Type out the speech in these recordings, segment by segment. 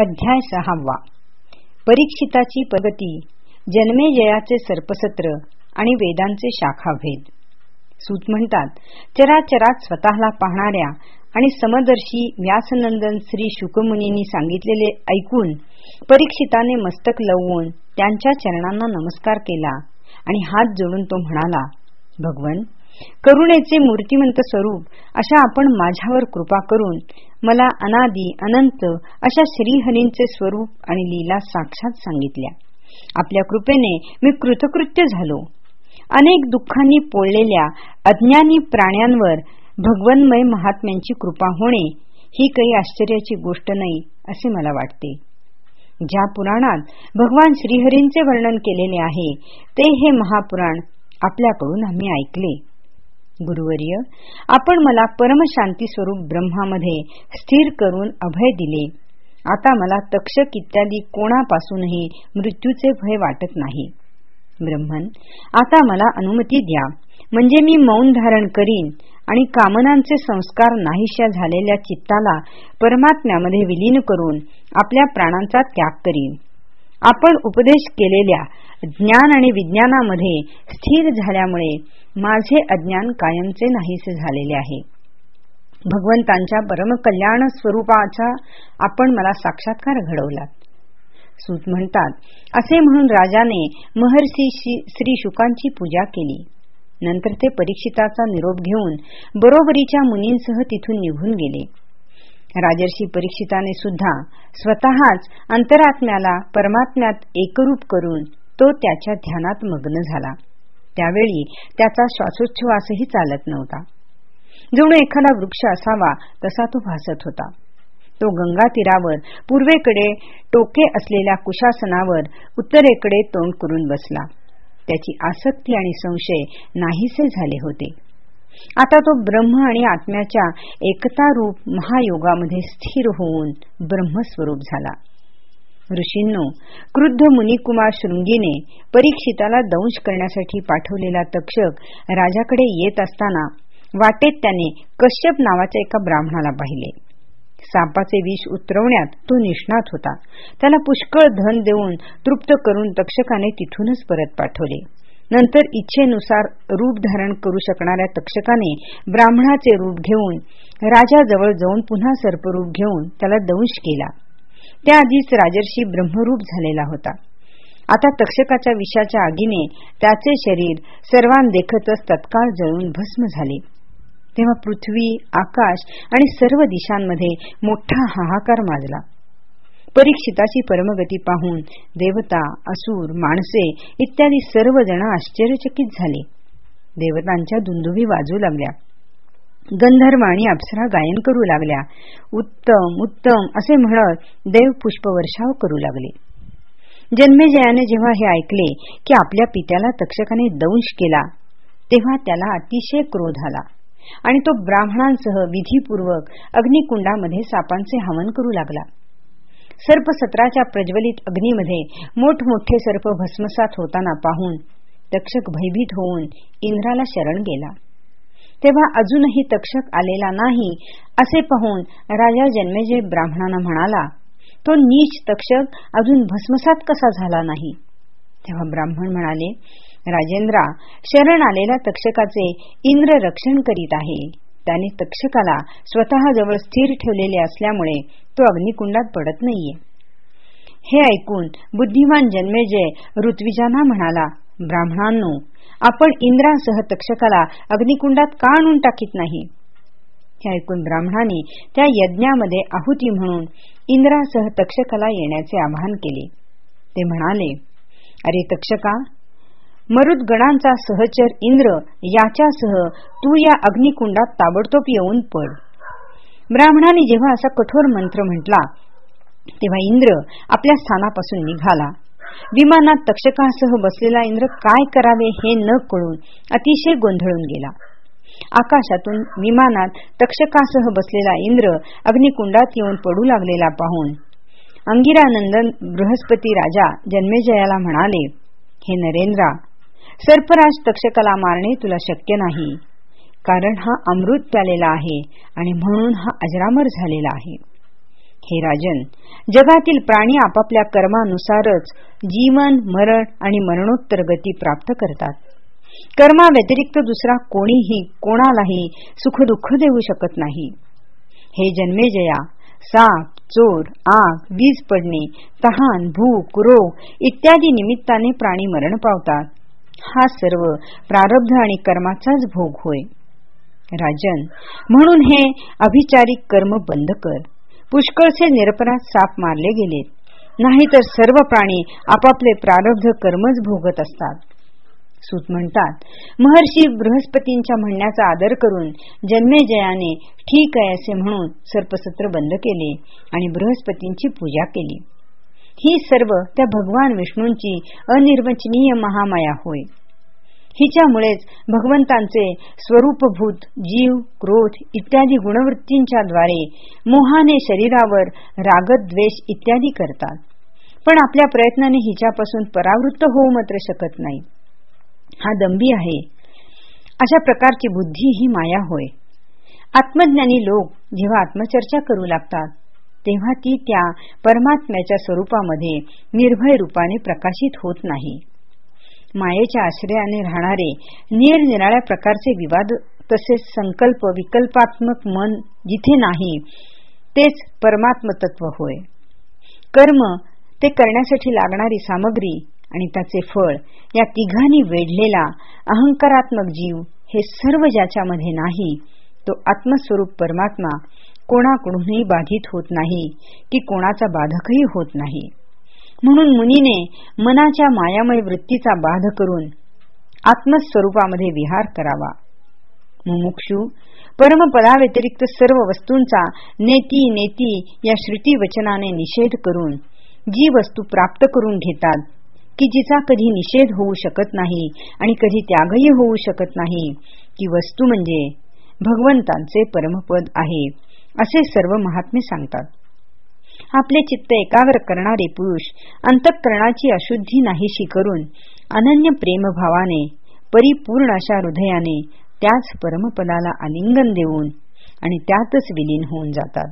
अध्याय सहावा. परीक्षिताची प्रगती जन्मेजयाचे सर्पसत्र आणि वेदांचे शाखाभेद. सूत म्हणतात चराचरात स्वतःला पाहणाऱ्या आणि समदर्शी व्यासनंदन श्री शुकमुनींनी सांगितलेले ऐकून परीक्षिताने मस्तक लवून त्यांच्या चरणांना नमस्कार केला आणि हात जोडून तो म्हणाला भगवन करुणेचे मूर्तिमंत स्वरूप अशा आपण माझ्यावर कृपा करून मला अनादी अनंत अशा श्रीहरींचे स्वरूप आणि लीला साक्षात सांगितल्या. आपल्या कृपेने मी कृतकृत्य झालो. अनेक दुःखांनी पोळलेल्या अज्ञानी प्राण्यांवर भगवन्मय महात्म्यांची कृपा होणे ही काही आश्चर्याची गोष्ट नाही असे मला वाटते. ज्या पुराणात भगवान श्रीहरींचे वर्णन केलेले आहे ते हे महापुराण आपल्याकडून आम्ही ऐकले. गुरुवर्य आपण मला परमशांती स्वरूप ब्रह्मामध्ये स्थिर करून अभय दिले. आता मला तक्षक इत्यादी कोणापासूनही मृत्यूचे भय वाटत नाही. ब्रह्मन आता मला अनुमती द्या. म्हणजे मी मौन धारण करीन आणि कामनांचे संस्कार नाहीशा झालेल्या चित्ताला परमात्म्यामध्ये विलीन करून आपल्या प्राणांचा त्याग करीन. आपण उपदेश केलेल्या ज्ञान आणि विज्ञानामध्ये स्थिर झाल्यामुळे माझे अज्ञान कायमचे नाहीसे झालेले आहे. भगवंतांच्या परमकल्याण स्वरूपाचा आपण मला साक्षात्कार घडवलात. सूत म्हणतात असे म्हणून राजाने महर्षी श्री शुकांची पूजा केली. नंतर ते परीक्षिताचा निरोप घेऊन बरोबरीच्या मुनींसह तिथून निघून गेले. राजर्षी परीक्षिताने सुद्धा स्वतःच अंतरात्म्याला परमात्म्यात एकरूप करून तो त्याच्या ध्यानात मग्न झाला. त्यावेळी त्याचा श्वासोच्छवासही चालत नव्हता. जणू एखादा वृक्ष असावा तसा तो भासत होता. तो गंगा तीरावर पूर्वेकडे टोके असलेल्या कुशासनावर उत्तरेकडे तोंड करून बसला. त्याची आसक्ती आणि संशय नाहीसे झाले होते. आता तो ब्रह्म आणि आत्म्याच्या एकता रूप महायोगामध्ये स्थिर होऊन ब्रह्मस्वरूप झाला. ऋषींनो क्रुद्ध मुनिकुमार शृंगीने परीक्षिताला दंश करण्यासाठी पाठवलेला तक्षक राजाकडे येत असताना वाटेत त्याने कश्यप नावाच्या एका ब्राह्मणाला पाहिले. सापाचे विष उतरवण्यात तो निष्णात होता. त्याला पुष्कळ धन देऊन तृप्त करून तक्षकाने तिथूनच परत पाठवले. नंतर इच्छेनुसार रूप धारण करू शकणाऱ्या तक्षकाने ब्राह्मणाचे रूप घेऊन राजाजवळ जाऊन पुन्हा सर्परूप घेऊन त्याला दंश केला. त्याआधीच राजर्षी ब्रह्मरूप झालेला होता. आता तक्षकाच्या विषाच्या आगीने त्याचे शरीर सर्वांदेखतच तत्काळ जळून भस्म झाले. तेव्हा पृथ्वी आकाश आणि सर्व दिशांमध्ये मोठा हाहाकार माजला. परीक्षिताची परमगती पाहून देवता असुर माणसे इत्यादी सर्वजण आश्चर्यचकित झाले. देवतांच्या दुंदुभी वाजू लागल्या. गंधर्व आणि अप्सरा गायन करू लागल्या. उत्तम उत्तम असे म्हणत देव पुष्पवर्षाव करू लागले. जन्मेजयाने जेव्हा हे ऐकले की आपल्या पित्याला तक्षकाने दंश केला तेव्हा त्याला अतिशय क्रोध आला आणि तो ब्राह्मणांसह विधीपूर्वक अग्निकुंडामध्ये सापांचे हवन करू लागला. सर्प सत्राच्या प्रज्वलित अग्नीमध्ये मोठमोठे सर्प भस्मसात होताना पाहून तक्षक भयभीत होऊन इंद्राला शरण गेला. तेव्हा अजूनही तक्षक आलेला नाही असे पाहून राजा जन्मेजय ब्राह्मणांना म्हणाला तो नीच तक्षक अजून भस्मसात कसा झाला नाही? तेव्हा ब्राह्मण म्हणाले राजेंद्रा शरण आलेल्या तक्षकाचे इंद्र रक्षण करीत आहे. त्याने तक्षकाला स्वतःजवळ स्थिर ठेवलेले असल्यामुळे तो अग्निकुंडात पडत नाहीये. हे ऐकून बुद्धिमान जन्मेजय ऋत्विजांना म्हणाला ब्राह्मणांनो आपण इंद्रासह तक्षकाला अग्निकुंडात का आणून टाकीत नाही? हे ऐकून ब्राह्मणाने त्या यज्ञामध्ये आहुती म्हणून इंद्रासह तक्षकाला येण्याचे आवाहन केले. ते म्हणाले अरे तक्षका मरुदगणांचा सहचर इंद्र याच्यासह तू या अग्निकुंडात ताबडतोब येऊन पड. ब्राह्मणाने जेव्हा असा कठोर मंत्र म्हटला तेव्हा इंद्र आपल्या स्थानापासून निघाला. विमानात तक्षकासह बसलेला इंद्र काय करावे हे न कळून अतिशय गोंधळून गेला. आकाशातून विमानात तक्षकासह बसलेला इंद्र अग्निकुंडात येऊन पडू लागलेला पाहून अंगिरानंदन बृहस्पती राजा जन्मेजयाला म्हणाले हे नरेंद्रा सर्पराज तक्षकाला मारणे तुला शक्य नाही. कारण हा अमृत प्यालेला आहे आणि म्हणून हा अजरामर झालेला आहे. हे राजन जगातील प्राणी आपापल्या कर्मानुसारच जीवन मरण आणि मरणोत्तर गती प्राप्त करतात. कर्मा व्यतिरिक्त दुसरा कोणीही कोणालाही सुखदुःख देऊ शकत नाही. हे जन्मेजया साप चोर आग वीज पडणे तहान भूक रोग इत्यादी निमित्ताने प्राणी मरण पावतात. हा सर्व प्रारब्ध आणि कर्माचाच भोग होय. राजन म्हणून हे अभिचारिक कर्म बंद कर. पुष्कळसे निरपराध साप मारले गेलेत नाहीतर सर्व प्राणी आपापले प्रारब्ध कर्मच भोगत असतात. सूत म्हणतात महर्षी बृहस्पतींच्या म्हणण्याचा आदर करून जन्मेजयाने ठीक आहे असे म्हणून सर्पसत्र बंद केले आणि बृहस्पतींची पूजा केली. ही सर्व त्या भगवान विष्णूंची अनिर्वचनीय महामाया होय. हिच्यामुळेच भगवंतांचे स्वरूपभूत जीव क्रोध इत्यादी गुणवृत्तींच्या द्वारे मोहाने शरीरावर रागद्वेष इत्यादी करतात. पण आपल्या प्रयत्नाने हिच्यापासून परावृत्त होऊ मात्र शकत नाही. हा दंबी आहे. अशा प्रकारची बुद्धी ही माया होय. आत्मज्ञानी लोक जेव्हा आत्मचर्चा करू लागतात तेव्हा ती त्या परमात्म्याच्या स्वरूपामध्ये निर्भय रूपाने प्रकाशित होत नाही. मायेच्या आश्रयाने राहणारे निरनिराळ्या प्रकारचे विवाद तसेच संकल्प विकल्पात्मक मन जिथे नाही तेच परमात्म तत्व होय. कर्म ते करण्यासाठी लागणारी सामग्री आणि त्याचे फळ या तिघांनी वेढलेला अहंकारात्मक जीव हे सर्व ज्याच्यामध्ये नाही तो आत्मस्वरूप परमात्मा कोणाकडूनही बाधित होत नाही की कोणाचा बाधकही होत नाही. म्हणून मुनीने मनाच्या मायामय वृत्तीचा बाध करून आत्मस्वरूपामध्ये विहार करावा. मुमुक्षू परमपदाव्यतिरिक्त सर्व वस्तूंचा नेती नेती या श्रुती वचनाने निषेध करून जी वस्तू प्राप्त करून घेतात की जिचा कधी निषेध होऊ शकत नाही आणि कधी त्यागही होऊ शकत नाही की वस्तू म्हणजे भगवंतांचे परमपद आहे असे सर्व महात्मे सांगतात. आपले चित्त एकाग्र करणारे पुरुष अंतःकरणाची अशुद्धी नाहीशी करून अनन्य प्रेमभावाने परिपूर्ण अशा हृदयाने त्याच परमपदाला आलिंगन देऊन आणि त्यातच विलीन होऊन जातात.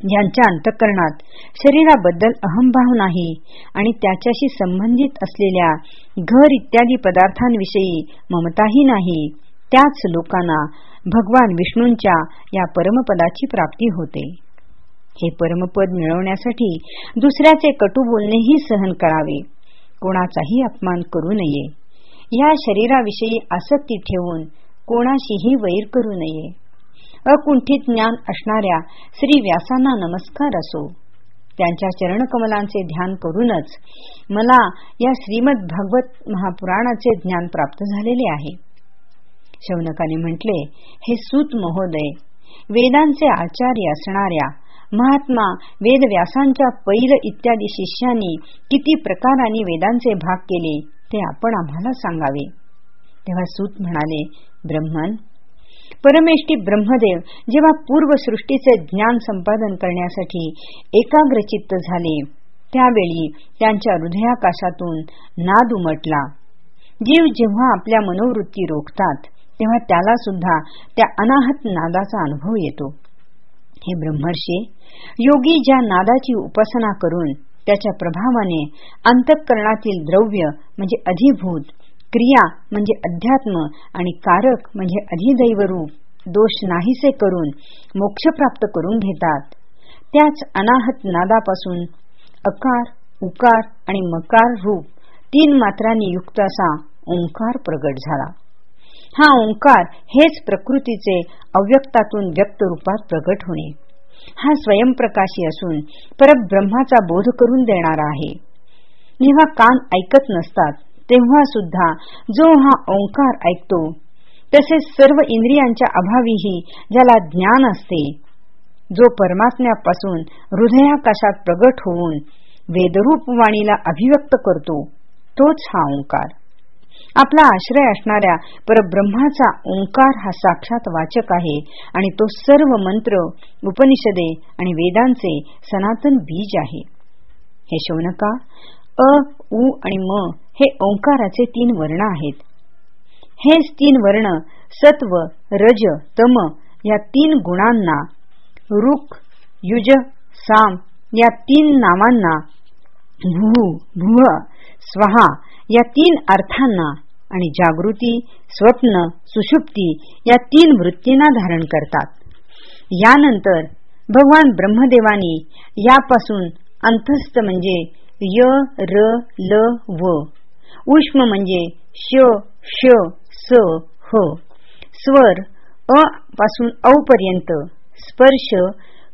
ज्यांच्या अंतःकरणात शरीराबद्दल अहमभाव नाही आणि त्याच्याशी संबंधित असलेल्या घर इत्यादी पदार्थांविषयी ममताही नाही त्याच लोकांना भगवान विष्णूंच्या या परमपदाची प्राप्ती होते. हे परमपद मिळवण्यासाठी दुसऱ्याचे कटू बोलणेही सहन करावे. कोणाचाही अपमान करू नये. या शरीराविषयी आसक्ती ठेवून कोणाशीही वैर करू नये. अकुंठित ज्ञान असणाऱ्या श्री व्यासांना नमस्कार असो. त्यांच्या चरणकमलांचे ध्यान करूनच मला या श्रीमद भागवत महापुराणाचे ज्ञान प्राप्त झालेले आहे. शौनकाने म्हटले हे सूत महोदय वेदांचे आचार्य असणाऱ्या महात्मा वेदव्यासांच्या पैल इत्यादी शिष्यांनी किती प्रकाराने वेदांचे भाग केले ते आपण आम्हाला सांगावे. तेव्हा सूत म्हणाले ब्रह्मन परमेष्टी ब्रह्मदेव जेव्हा पूर्वसृष्टीचे ज्ञान संपादन करण्यासाठी एकाग्रचित्त झाले त्यावेळी त्यांच्या हृदयाकाशातून नाद उमटला. जीव जेव्हा आपल्या मनोवृत्ती रोखतात तेव्हा त्याला सुद्धा त्या अनाहत नादाचा अनुभव येतो. हे ब्रह्मर्षी योगी ज्या नादाची उपासना करून त्याच्या प्रभावाने अंतःकरणातील द्रव्य म्हणजे अधिभूत क्रिया म्हणजे अध्यात्म आणि कारक म्हणजे अधिदैवरूप दोष नाहीसे करून मोक्ष प्राप्त करून घेतात. त्याच अनाहत नादापासून अकार उकार आणि मकार रूप तीन मात्रांनी युक्त असा ओंकार प्रगट झाला. हा ओंकार हेच प्रकृतीचे अव्यक्तातून व्यक्त रूपात प्रगट होणे. हा स्वयंप्रकाशी असून परब्रह्माचा बोध करून देणारा आहे. जेव्हा कान ऐकत नसतात तेव्हा सुद्धा जो हा ओंकार ऐकतो तसेच सर्व इंद्रियांच्या अभावीही ज्याला ज्ञान असते जो परमात्म्यापासून हृदयाकाशात प्रगट होऊन वेदरूप वाणीला अभिव्यक्त करतो तोच हा ओंकार. आपला आश्रय असणाऱ्या परब्रह्माचा ओंकार हा साक्षात वाचक आहे आणि तो सर्व मंत्र उपनिषदे आणि वेदांचे सनातन बीज आहे. हे शौनका अ उ आणि म हे ओंकाराचे तीन वर्ण आहेत. हेच तीन वर्ण सत्व रज तम या तीन गुणांना रुख युज साम या तीन नावांना भू भुव स्वहा या तीन अर्थांना आणि जागृती स्वप्न सुषुप्ती या तीन वृत्तींना धारण करतात. यानंतर भगवान ब्रह्मदेवानी यापासून अंतस्थ म्हणजे य र ल व. उष्म म्हणजे श श स ह. स्वर अ पासून औपर्यंत पर्यंत स्पर्श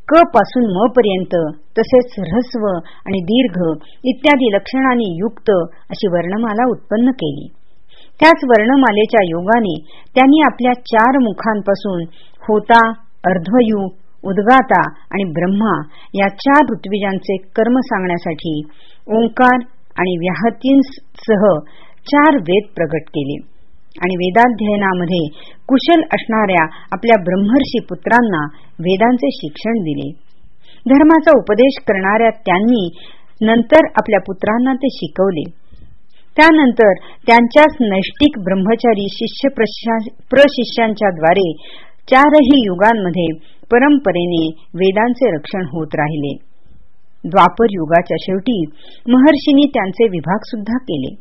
क पासून म पर्यंत तसेच ह्रस्व आणि दीर्घ इत्यादी लक्षणांनी युक्त अशी वर्णमाला उत्पन्न केली. त्याच वर्णमालेच्या योगाने त्यांनी आपल्या चार मुखांपासून होता अर्धयू उद्गाता आणि ब्रह्मा या चार ऋत्विजांचे कर्म सांगण्यासाठी ओंकार आणि व्याहतींसह चार वेद प्रगट केले. आणि वेदाध्ययनामध्ये कुशल असणाऱ्या आपल्या ब्रह्मर्षी पुत्रांना वेदांचे शिक्षण दिले. धर्माचा उपदेश करणाऱ्या त्यांनी नंतर आपल्या पुत्रांना ते शिकवले. त्यानंतर त्यांच्याच नैष्टिक ब्रह्मचारी शिष्य प्रशिष्यांच्या द्वारे चारही युगांमध्ये परंपरेने वेदांचे रक्षण होत राहिले. द्वापर युगाच्या शेवटी महर्षींनी त्यांचे विभाग सुद्धा केले.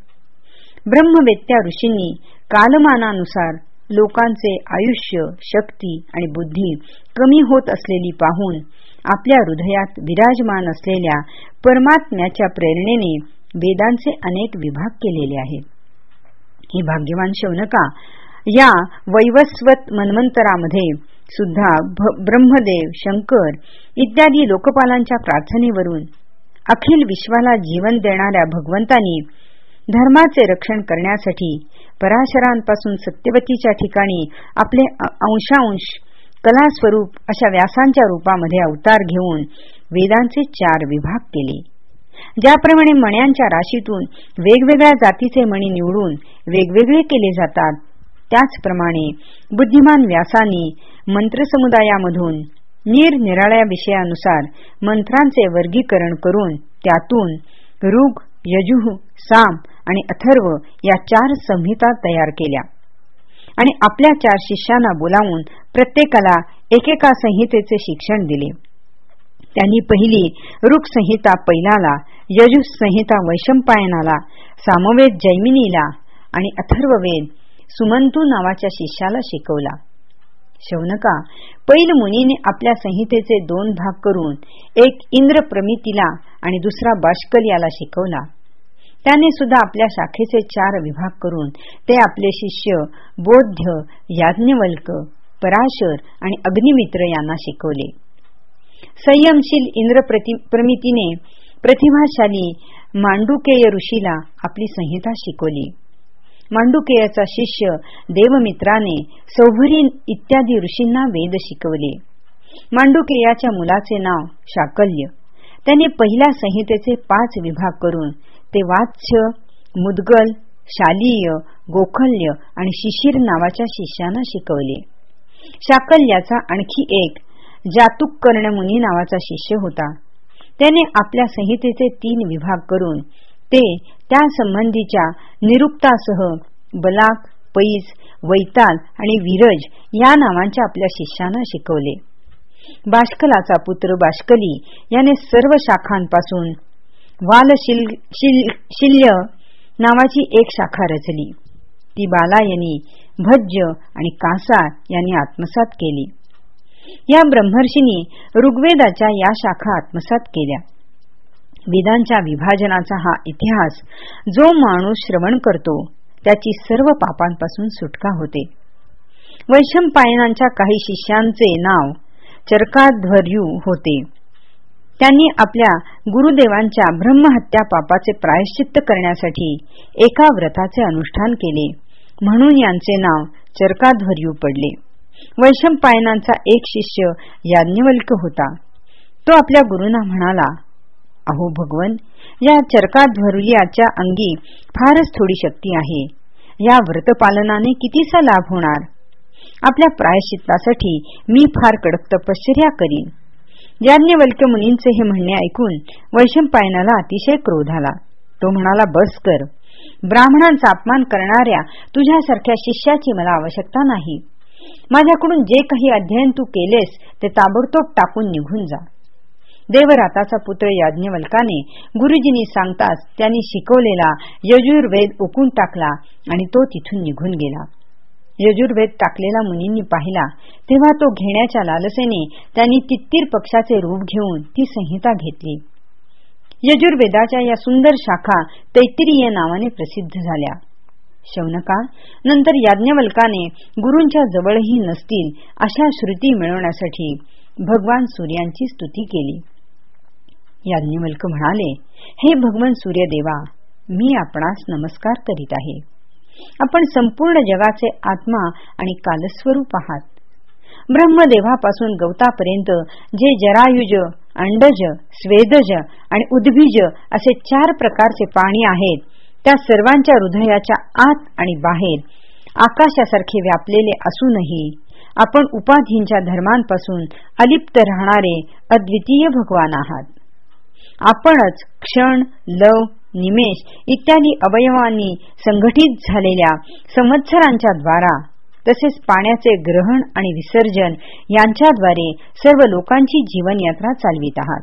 ब्रह्मवेत्या ऋषींनी कालमानानुसार लोकांचे आयुष्य शक्ती आणि बुद्धी कमी होत असलेली पाहून आपल्या हृदयात विराजमान असलेल्या परमात्म्याच्या प्रेरणेने वेदांचे अनेक विभाग केलेले आहेत. हे भाग्यवान शौनका या वैवस्वत मन्वंतरामध्ये सुद्धा ब्रह्मदेव शंकर इत्यादी लोकपालांच्या प्रार्थनेवरून अखिल विश्वाला जीवन देणाऱ्या भगवंतांनी धर्माचे रक्षण करण्यासाठी पराशरांपासून सत्यवतीच्या ठिकाणी आपले अंशांश कलास्वरूप अशा व्यासांच्या रूपामध्ये अवतार घेऊन वेदांचे चार विभाग केले. ज्याप्रमाणे मण्यांच्या राशीतून वेगवेगळ्या जातीचे मणी निवडून वेगवेगळे केले जातात. त्याचप्रमाणे बुद्धिमान व्यासानी मंत्रसमुदायामधून निरनिराळ्या विषयानुसार मंत्रांचे वर्गीकरण करून त्यातून ऋग यजुः साम आणि अथर्व या चार संहिता तयार केल्या. आणि आपल्या चार शिष्यांना बोलावून प्रत्येकाला एकेका संहितेचे शिक्षण दिले. त्यांनी पहिली ऋग संहिता पैलाला यजुस संहिता वैशंपायनाला सामवेद जैमिनीला आणि अथर्ववेद सुमंतू नावाच्या शिष्याला शिकवला. शौनका पैल मुनीने आपल्या संहितेचे दोन भाग करून एक इंद्र प्रमितीला आणि दुसरा बाष्कल याला शिकवला. त्याने सुद्धा आपल्या शाखेचे चार विभाग करून ते आपले शिष्य बोध्य याज्ञवल्क पराशर आणि अग्निमित्र यांना शिकवले. संयमशील इंद्र प्रमितीने प्रतिभाशाली मांडुकेय ऋषीला आपली संहिता शिकवली. मांडुकेयाचा शिष्य देवमित्राने सौभरी इत्यादी ऋषींना वेद शिकवले. मांडुकेयाच्या मुलाचे नाव शाकल्य. त्याने पहिल्या संहितेचे पाच विभाग करून ते वात्स्य मुदगल शालीय गोखल्य आणि शिशिर नावाच्या शिष्यांना शिकवले. शाकल्याचा आणखी एक जातुक मुनी नावाचा शिष्य होता. त्याने आपल्या संहितेचे तीन विभाग करून ते त्या संबंधीच्या निरुक्तासह बलाक पैस वैताल आणि विरज या नावांच्या आपल्या शिष्यांना शिकवले. बाष्कलाचा पुत्र बाष्कली याने सर्व शाखांपासून वालशिल्य नावाची एक शाखा रचली. ती बालायनी भज्य आणि कासा यांनी आत्मसात केली. या ब्रह्मर्षींनी ऋग्वेदाच्या या शाखा आत्मसात केल्या. वेदांच्या विभाजनाचा हा इतिहास जो माणूस श्रवण करतो त्याची सर्व पापांपासून सुटका होते. वैशंपायनांच्या काही शिष्यांचे नाव चरकाध्वर्यू होते. त्यांनी आपल्या गुरुदेवांच्या ब्रह्महत्या पापाचे प्रायश्चित्त करण्यासाठी एका व्रताचे अनुष्ठान केले. म्हणून यांचे नाव चरकाध्वर्यू पडले. वैशंपायनांचा एक शिष्य याज्ञवल्क होता. तो आपल्या गुरुना म्हणाला अहो भगवन या चरकाध्वर्याच्या अंगी फारच थोडी शक्ती आहे. या व्रतपालनाने कितीसा लाभ होणार? आपल्या प्रायश्चित्तासाठी मी फार कडक तपश्चर्या करीन. याज्ञवल्क्य मुनींचे हे म्हणणे ऐकून वैशंपायनाला अतिशय क्रोध आला. तो म्हणाला बस कर. ब्राह्मणांचा अपमान करणाऱ्या तुझ्यासारख्या शिष्याची मला आवश्यकता नाही. माझ्याकडून जे काही अध्ययन तू केलेस ते ताबडतोब टाकून निघून जा. देवराताचा पुत्र याज्ञवल्काने गुरुजींनी सांगताच त्यांनी शिकवलेला यजुर्वेद उकून टाकला आणि तो तिथून निघून गेला. यजुर्वेद टाकलेला मुनींनी पाहिला तेव्हा तो घेण्याच्या लालसेने त्यांनी तित्तीर पक्षाचे रूप घेऊन ती संहिता घेतली. यजुर्वेदाच्या या सुंदर शाखा तैत्तिरीय नावाने प्रसिद्ध झाल्या. शौनका नंतर याज्ञवल्काने गुरूंच्या जवळही नसतील अशा श्रुती मिळवण्यासाठी भगवान सूर्यांची स्तुती केली. याज्ञवल्क म्हणाले हे भगवान सूर्यदेवा मी आपणास नमस्कार करीत आहे. आपण संपूर्ण जगाचे आत्मा आणि कालस्वरूप आहात. ब्रह्मदेवापासून गवतापर्यंत जे जरायुज अंडज स्वेदज आणि उद्भिज असे चार प्रकारचे पाणी आहेत त्या सर्वांच्या हृदयाच्या आत आणि बाहेर आकाशासारखे व्यापलेले असूनही आपण उपाधींच्या धर्मांपासून अलिप्त राहणारे अद्वितीय भगवान आहात. आपणच क्षण लव निमेष इत्यादी अवयवांनी संघटित झालेल्या संवत्सरांच्या द्वारा तसेच पाण्याचे ग्रहण आणि विसर्जन यांच्याद्वारे सर्व लोकांची जीवनयात्रा चालवित आहात.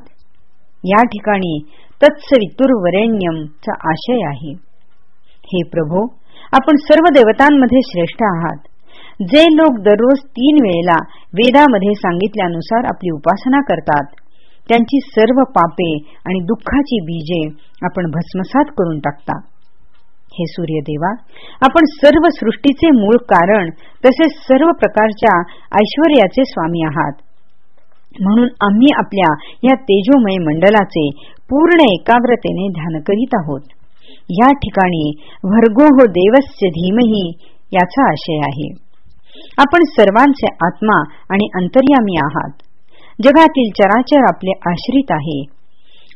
या ठिकाणी तत्सवितुर्वरेण्यमचा आशय आहे. हे प्रभो आपण सर्व देवतांमध्ये श्रेष्ठ आहात. जे लोक दररोज तीन वेळेला वेदामध्ये सांगितल्यानुसार आपली उपासना करतात त्यांची सर्व पापे आणि दुःखाची बीजे आपण भस्मसात करून टाकता. हे सूर्यदेवा आपण सर्व सृष्टीचे मूळ कारण तसेच सर्व प्रकारच्या ऐश्वर्याचे स्वामी आहात. म्हणून आम्ही आपल्या या तेजोमय मंडलाचे पूर्ण एकाग्रतेने ध्यान करीत आहोत. या ठिकाणी भर्गो हो देवस्य धीमही याचा आशय आहे. आपण सर्वांचे आत्मा आणि अंतर्यामी आहात. जगातील चराचर आपले आश्रित आहे.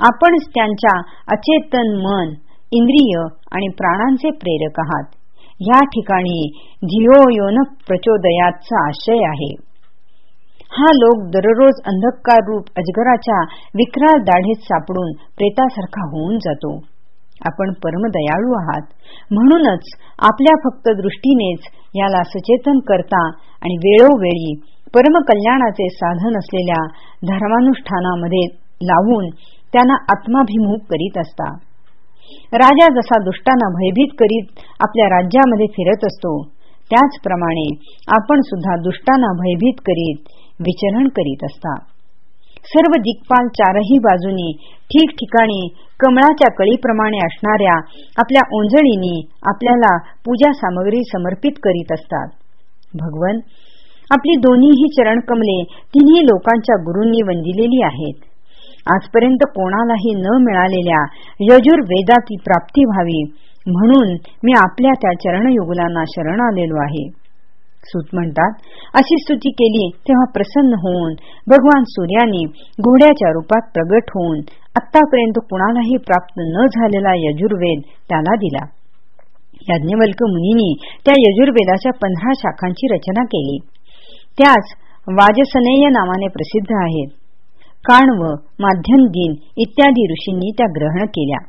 आपणच त्यांच्या अचेतन मन इंद्रिय आणि प्राणांचे प्रेरक आहात. या ठिकाणी धिओ योन प्रचोदयाचा आशय आहे. हा लोक दररोज अंधकार रूप अजगराच्या विक्राळ दाढेत सापडून प्रेतासारखा होऊन जातो. आपण परमदयाळू आहात. म्हणूनच आपल्या फक्त दृष्टीनेच याला सचेतन करता आणि वेळोवेळी परमकल्याणाचे साधन असलेल्या धर्मानुष्ठानामध्ये लावून त्यांना आत्माभिमुख करीत असता. राजा जसा दुष्टांना भयभीत करीत आपल्या राज्यामध्ये फिरत असतो त्याचप्रमाणे आपण सुद्धा दुष्टांना भयभीत करीत विचरण करीत असता. सर्व दिग्पाल चारही बाजूनी ठिकठिकाणी कमळाच्या कळीप्रमाणे असणाऱ्या आपल्या ओंजळीनी आपल्याला पूजा सामग्री समर्पित करीत असतात. भगवन आपली दोन्हीही चरणकमले तिन्ही लोकांच्या गुरूंनी वंदिलेली आहेत. आजपर्यंत कोणालाही न मिळालेल्या यजुर्वेदाची प्राप्ती व्हावी म्हणून मी आपल्या त्या चरणयुगलांना शरण आलेलो आहे. सूत म्हणतात. अशी स्तुती केली तेव्हा प्रसन्न होऊन भगवान सूर्याने घोड्याच्या रूपात प्रगट होऊन आतापर्यंत कुणालाही प्राप्त न झालेला यजुर्वेद त्याला दिला. याज्ञवल्क मुनींनी त्या यजुर्वेदाच्या पंधरा शाखांची रचना केली. त्याच वाजसनेय नावाने प्रसिद्ध आहेत. काणव माध्यम दिन इत्यादी ऋषींनी त्या ग्रहण केल्या.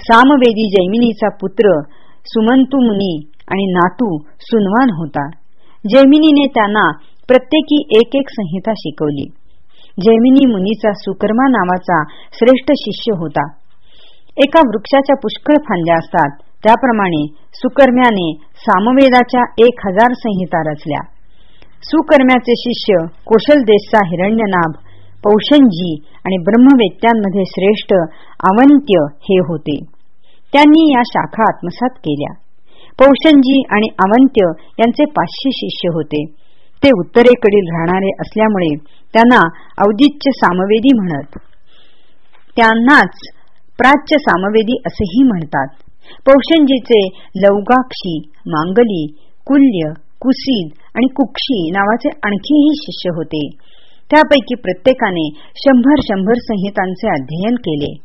सामवेदी जैमिनीचा पुत्र सुमंतू मुनी आणि नातू सुनवान होता. जैमिनीने त्यांना प्रत्येकी एक एक संहिता शिकवली. जैमिनी मुनीचा सुकर्मा नावाचा श्रेष्ठ शिष्य होता. एका वृक्षाच्या पुष्कळ फांद्या असतात. त्याप्रमाणे सुकर्म्याने सामवेदाच्या एक हजार संहिता रचल्या. सुकर्म्याचे शिष्य कोशल देशचा हिरण्यनाभ पौशनजी आणि ब्रह्मवेत्यांमध्ये श्रेष्ठ अवंत्य हे होते. त्यांनी या शाखा आत्मसात केल्या. पौषणजी आणि अवंत्य यांचे पाचशे शिष्य होते. ते उत्तरेकडील राहणारे असल्यामुळे त्यांना अवदिच्य सामवेदी म्हणत. त्यांनाच प्राच्य सामवेदी असेही म्हणतात. पौषणजीचे लौगाक्षी मांगली कुल्य कुसीद आणि कुक्षी नावाचे आणखीही शिष्य होते. त्यापैकी प्रत्येकाने शंभर शंभर संहितांचे अध्ययन केले.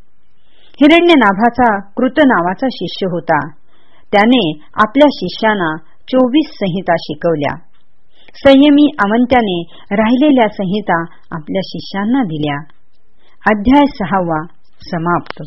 हिरण्य नाभाचा कृत नावाचा शिष्य होता. त्याने आपल्या शिष्यांना चोवीस संहिता शिकवल्या. संयमी अवंत्याने राहिलेल्या संहिता आपल्या शिष्यांना दिल्या. अध्याय सहावा समाप्त.